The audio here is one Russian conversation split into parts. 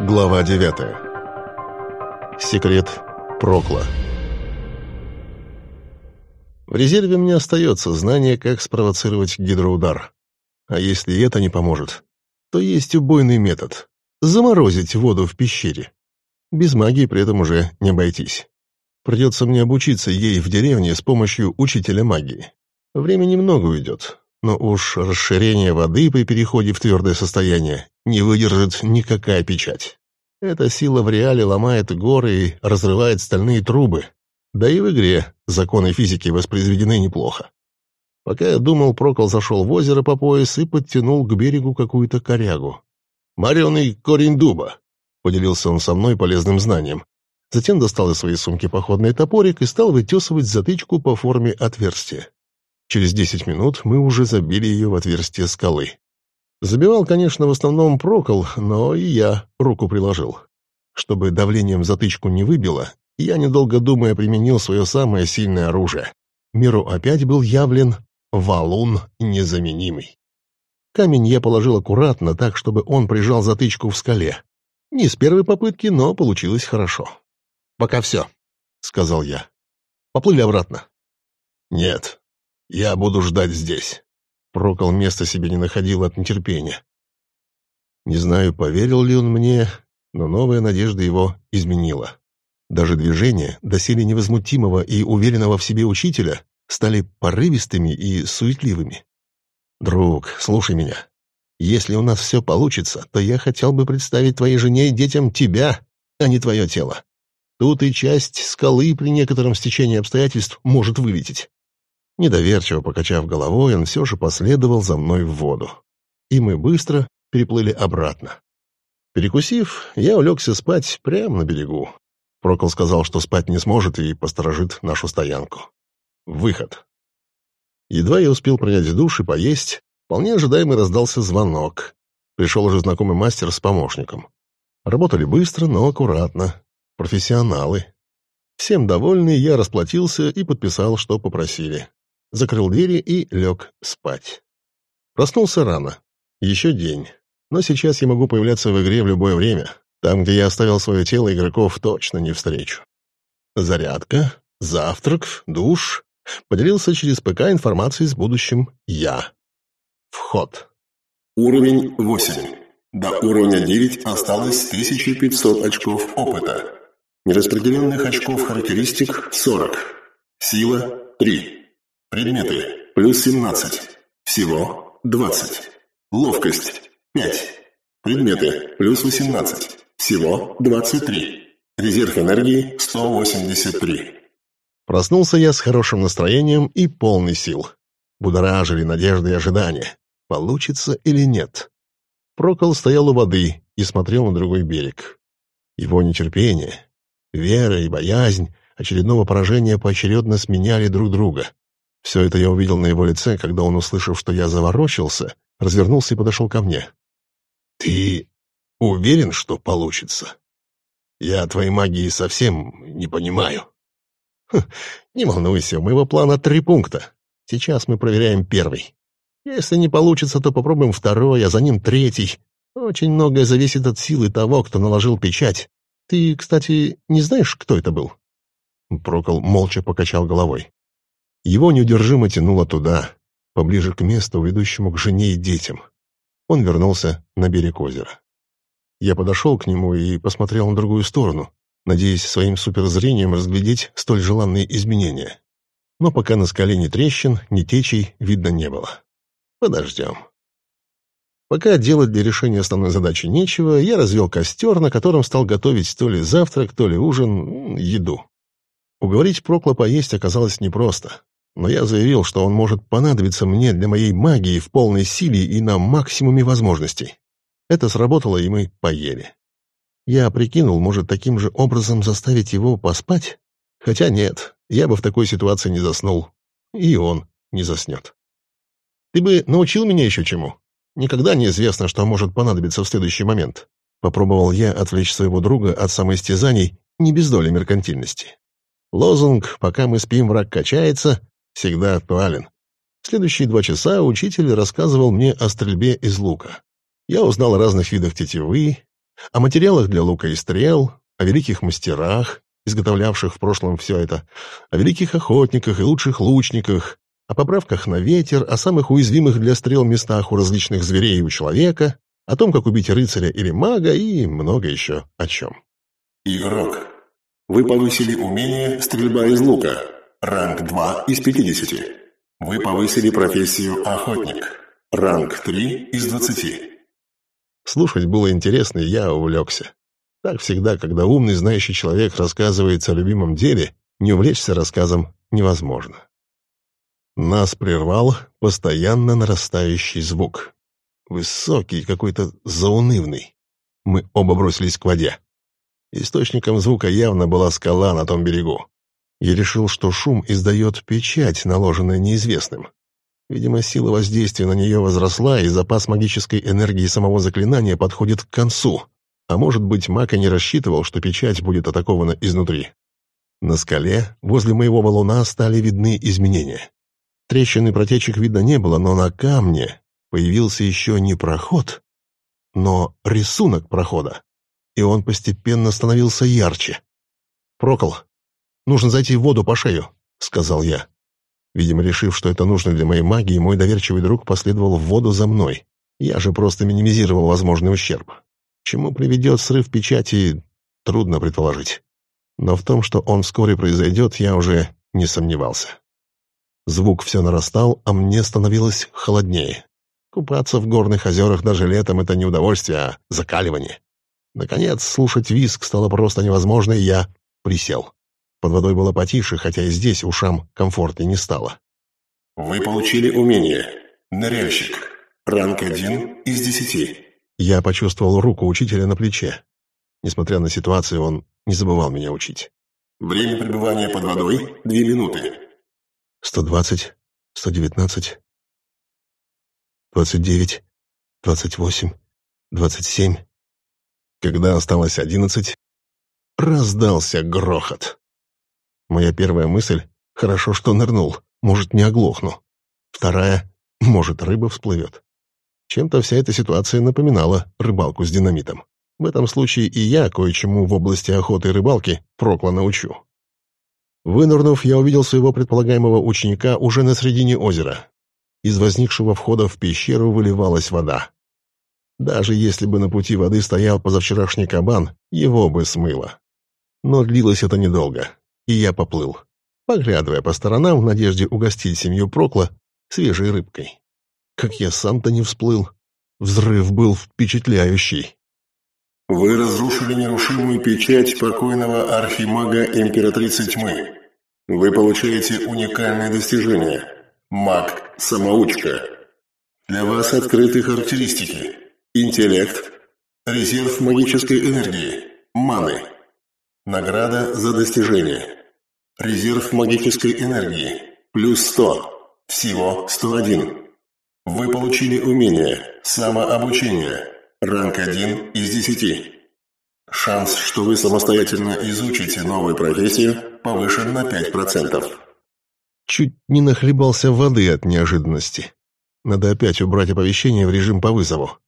Глава 9. Секрет Прокла. В резерве мне остается знание, как спровоцировать гидроудар. А если это не поможет, то есть убойный метод — заморозить воду в пещере. Без магии при этом уже не обойтись. Придется мне обучиться ей в деревне с помощью учителя магии. Время немного уйдет, но уж расширение воды при переходе в твердое состояние не выдержит никакая печать. Эта сила в реале ломает горы и разрывает стальные трубы. Да и в игре законы физики воспроизведены неплохо. Пока я думал, Прокол зашел в озеро по пояс и подтянул к берегу какую-то корягу. «Мореный корень дуба», — поделился он со мной полезным знанием. Затем достал из своей сумки походный топорик и стал вытесывать затычку по форме отверстия. Через десять минут мы уже забили ее в отверстие скалы. Забивал, конечно, в основном прокол, но и я руку приложил. Чтобы давлением затычку не выбило, я, недолго думая, применил свое самое сильное оружие. Миру опять был явлен валун незаменимый. Камень я положил аккуратно, так, чтобы он прижал затычку в скале. Не с первой попытки, но получилось хорошо. «Пока все», — сказал я. «Поплыли обратно». «Нет, я буду ждать здесь. Прокол места себе не находил от нетерпения. Не знаю, поверил ли он мне, но новая надежда его изменила. Даже движения, доселе невозмутимого и уверенного в себе учителя, стали порывистыми и суетливыми. «Друг, слушай меня. Если у нас все получится, то я хотел бы представить твоей жене и детям тебя, а не твое тело. Тут и часть скалы при некотором стечении обстоятельств может вылететь. Недоверчиво покачав головой, он все же последовал за мной в воду. И мы быстро переплыли обратно. Перекусив, я улегся спать прямо на берегу. Прокол сказал, что спать не сможет и посторожит нашу стоянку. Выход. Едва я успел принять душ и поесть, вполне ожидаемо раздался звонок. Пришел уже знакомый мастер с помощником. Работали быстро, но аккуратно. Профессионалы. Всем довольный, я расплатился и подписал, что попросили закрыл двери и лег спать. Проснулся рано. Еще день. Но сейчас я могу появляться в игре в любое время. Там, где я оставил свое тело, игроков точно не встречу. Зарядка, завтрак, душ. Поделился через ПК информацией с будущим «Я». Вход. Уровень 8. До уровня 9 осталось 1500 очков опыта. Нераспределенных очков характеристик 40. Сила 3. Предметы. Плюс 17. Всего 20. Ловкость. 5. Предметы. Плюс 18. Всего 23. Резерв энергии 183. Проснулся я с хорошим настроением и полный сил. Будоражили надежды и ожидания. Получится или нет? Прокол стоял у воды и смотрел на другой берег. Его нетерпение, вера и боязнь очередного поражения поочередно сменяли друг друга. Все это я увидел на его лице, когда он, услышав, что я заворочился, развернулся и подошел ко мне. «Ты уверен, что получится? Я твоей магии совсем не понимаю». Хм, «Не волнуйся, у моего плана три пункта. Сейчас мы проверяем первый. Если не получится, то попробуем второй, а за ним третий. Очень многое зависит от силы того, кто наложил печать. Ты, кстати, не знаешь, кто это был?» Прокол молча покачал головой. Его неудержимо тянуло туда, поближе к месту, ведущему к жене и детям. Он вернулся на берег озера. Я подошел к нему и посмотрел на другую сторону, надеясь своим суперзрением разглядеть столь желанные изменения. Но пока на скале ни трещин, ни течей видно не было. Подождем. Пока делать для решения основной задачи нечего, я развел костер, на котором стал готовить то ли завтрак, то ли ужин, еду. Уговорить Прокла поесть оказалось непросто но я заявил, что он может понадобиться мне для моей магии в полной силе и на максимуме возможностей. Это сработало, и мы поели. Я прикинул, может, таким же образом заставить его поспать? Хотя нет, я бы в такой ситуации не заснул. И он не заснет. Ты бы научил меня еще чему? Никогда неизвестно, что может понадобиться в следующий момент. Попробовал я отвлечь своего друга от самоистязаний не без доли меркантильности. Лозунг «Пока мы спим, враг качается» всегда актуален. Следующие два часа учитель рассказывал мне о стрельбе из лука. Я узнал о разных видах тетивы, о материалах для лука и стрел, о великих мастерах, изготовлявших в прошлом все это, о великих охотниках и лучших лучниках, о поправках на ветер, о самых уязвимых для стрел местах у различных зверей и у человека, о том, как убить рыцаря или мага и много еще о чем. Игрок. Вы повысили умение «Стрельба из лука». Ранг 2 из 50. Вы повысили профессию «Охотник». Ранг 3 из 20. Слушать было интересно, и я увлекся. Так всегда, когда умный, знающий человек рассказывает о любимом деле, не увлечься рассказом невозможно. Нас прервал постоянно нарастающий звук. Высокий, какой-то заунывный. Мы оба бросились к воде. Источником звука явно была скала на том берегу. Я решил, что шум издает печать, наложенная неизвестным. Видимо, сила воздействия на нее возросла, и запас магической энергии самого заклинания подходит к концу. А может быть, маг и не рассчитывал, что печать будет атакована изнутри. На скале, возле моего валуна, стали видны изменения. Трещины протечек видно не было, но на камне появился еще не проход, но рисунок прохода, и он постепенно становился ярче. «Прокол, нужно зайти в воду по шею», — сказал я. Видимо, решив, что это нужно для моей магии, мой доверчивый друг последовал в воду за мной. Я же просто минимизировал возможный ущерб. Чему приведет срыв печати, трудно предположить. Но в том, что он вскоре произойдет, я уже не сомневался. Звук все нарастал, а мне становилось холоднее. Купаться в горных озерах даже летом — это не удовольствие, а закаливание. Наконец, слушать виск стало просто невозможно, и я присел. Под водой было потише, хотя и здесь ушам комфортнее не стало. Вы получили умение. Ныряльщик. Ранг 1 из 10. Я почувствовал руку учителя на плече. Несмотря на ситуацию, он не забывал меня учить. Время пребывания под водой – 2 минуты. 120, 119, 29, 28, 27. Когда осталось одиннадцать, раздался грохот. Моя первая мысль — хорошо, что нырнул, может, не оглохну. Вторая — может, рыба всплывет. Чем-то вся эта ситуация напоминала рыбалку с динамитом. В этом случае и я кое-чему в области охоты и рыбалки прокла научу. Вынырнув, я увидел своего предполагаемого ученика уже на середине озера. Из возникшего входа в пещеру выливалась вода. Даже если бы на пути воды стоял позавчерашний кабан, его бы смыло. Но длилось это недолго и я поплыл, поглядывая по сторонам в надежде угостить семью Прокла свежей рыбкой. Как я сам-то не всплыл. Взрыв был впечатляющий. Вы разрушили нерушимую печать покойного архимага Императрицы Тьмы. Вы получаете уникальное достижение. Маг-самоучка. Для вас открыты характеристики. Интеллект. Резерв магической энергии. Маны. Награда за достижение. Резерв магической энергии. Плюс 100. Всего 101. Вы получили умение самообучение. Ранг 1 из 10. Шанс, что вы самостоятельно изучите новую профессию, повышен на 5%. Чуть не нахлебался воды от неожиданности. Надо опять убрать оповещение в режим по вызову.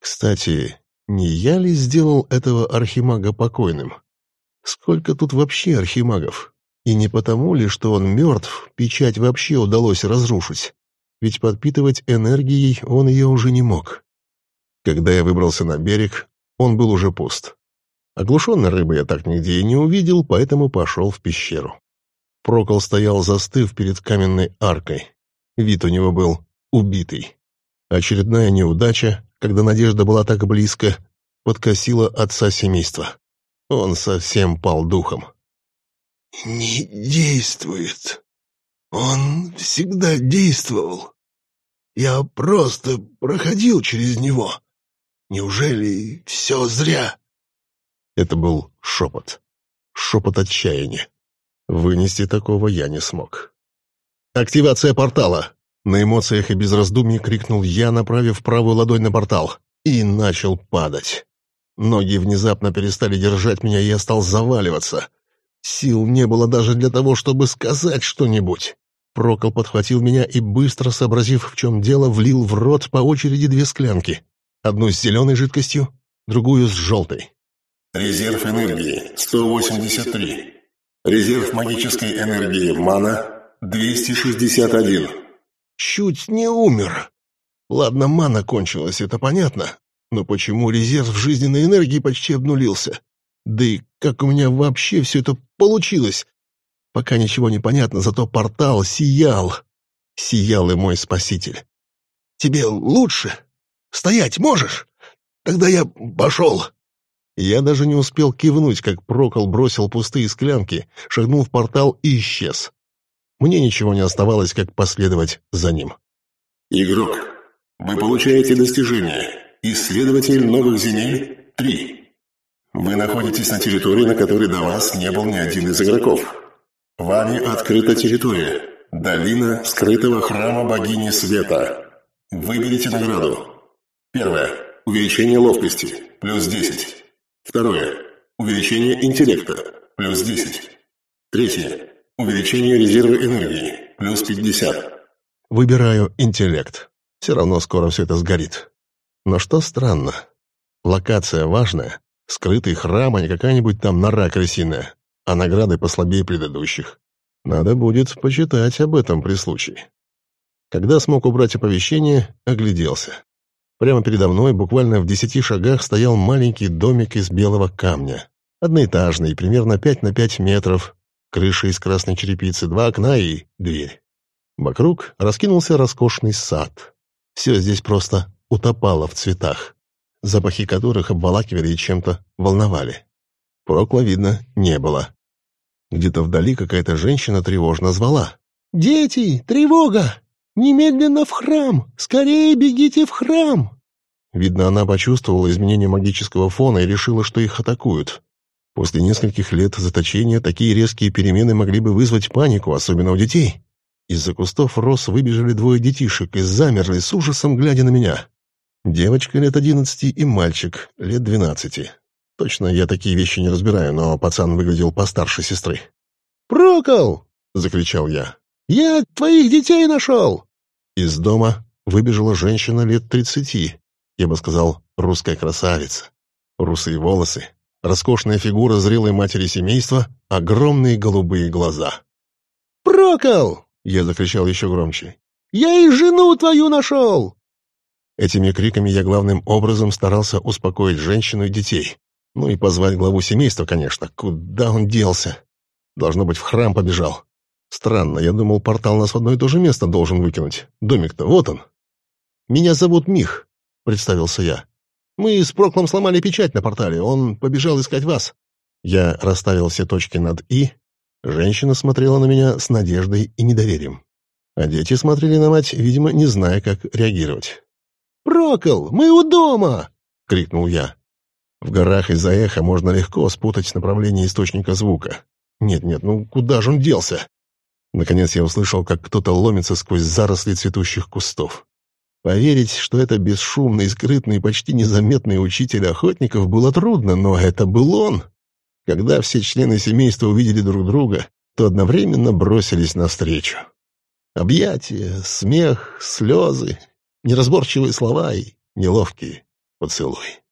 Кстати, не я ли сделал этого архимага покойным? Сколько тут вообще архимагов? И не потому ли, что он мертв, печать вообще удалось разрушить? Ведь подпитывать энергией он ее уже не мог. Когда я выбрался на берег, он был уже пуст. Оглушенной рыбы я так нигде и не увидел, поэтому пошел в пещеру. Прокол стоял застыв перед каменной аркой. Вид у него был убитый. Очередная неудача, когда надежда была так близко, подкосила отца семейства. Он совсем пал духом. «Не действует. Он всегда действовал. Я просто проходил через него. Неужели все зря?» Это был шепот. Шепот отчаяния. Вынести такого я не смог. «Активация портала!» На эмоциях и без раздумий крикнул я, направив правую ладонь на портал, и начал падать. Ноги внезапно перестали держать меня, и я стал заваливаться. Сил не было даже для того, чтобы сказать что-нибудь. Прокол подхватил меня и, быстро сообразив, в чем дело, влил в рот по очереди две склянки. Одну с зеленой жидкостью, другую с желтой. Резерв энергии 183. Резерв магической энергии мана 261. Чуть не умер. Ладно, мана кончилась, это понятно. Но почему резерв жизненной энергии почти обнулился? Да и как у меня вообще все это получилось? Пока ничего не понятно, зато портал сиял. Сиял и мой спаситель. Тебе лучше? Стоять можешь? Тогда я пошел. Я даже не успел кивнуть, как Прокол бросил пустые склянки, шагнул в портал и исчез. Мне ничего не оставалось, как последовать за ним. Игрок, вы получаете достижение «Исследователь новых земель 3». Вы находитесь на территории, на которой до вас не был ни один из игроков. Вами открыта территория. Долина скрытого храма богини света. Выберите награду. Первое. Увеличение ловкости. Плюс 10. Второе. Увеличение интеллекта. Плюс 10. Третье. Увеличение резерва энергии. Плюс 50. Выбираю интеллект. Все равно скоро все это сгорит. Но что странно. Локация важная. Скрытый храм, а не какая-нибудь там нора крысиная. А награды послабее предыдущих. Надо будет почитать об этом при случае. Когда смог убрать оповещение, огляделся. Прямо передо мной, буквально в десяти шагах, стоял маленький домик из белого камня. Одноэтажный, примерно пять на пять метров, крыша из красной черепицы, два окна и дверь. Вокруг раскинулся роскошный сад. Все здесь просто утопало в цветах, запахи которых обволакивали и чем-то волновали. Прокла, видно, не было. Где-то вдали какая-то женщина тревожно звала. «Дети, тревога! Немедленно в храм! Скорее бегите в храм!» Видно, она почувствовала изменение магического фона и решила, что их атакуют. После нескольких лет заточения такие резкие перемены могли бы вызвать панику, особенно у детей. Из-за кустов роз выбежали двое детишек и замерли с ужасом, глядя на меня. Девочка лет одиннадцати и мальчик лет двенадцати. Точно я такие вещи не разбираю, но пацан выглядел постарше сестры. «Прокол!» — закричал я. «Я твоих детей нашел!» Из дома выбежала женщина лет тридцати. Я бы сказал, русская красавица. Русые волосы, Роскошная фигура зрелой матери семейства, огромные голубые глаза. «Прокол!» — я закричал еще громче. «Я и жену твою нашел!» Этими криками я главным образом старался успокоить женщину и детей. Ну и позвать главу семейства, конечно. Куда он делся? Должно быть, в храм побежал. Странно, я думал, портал нас в одно и то же место должен выкинуть. Домик-то, вот он. «Меня зовут Мих», — представился я. Мы с Проклом сломали печать на портале, он побежал искать вас». Я расставил все точки над «и». Женщина смотрела на меня с надеждой и недоверием. А дети смотрели на мать, видимо, не зная, как реагировать. «Прокол, мы у дома!» — крикнул я. В горах из-за эха можно легко спутать направление источника звука. Нет-нет, ну куда же он делся? Наконец я услышал, как кто-то ломится сквозь заросли цветущих кустов. Поверить, что это бесшумный, скрытный, почти незаметный учитель охотников, было трудно, но это был он. Когда все члены семейства увидели друг друга, то одновременно бросились навстречу. Объятия, смех, слезы, неразборчивые слова и неловкие поцелуи.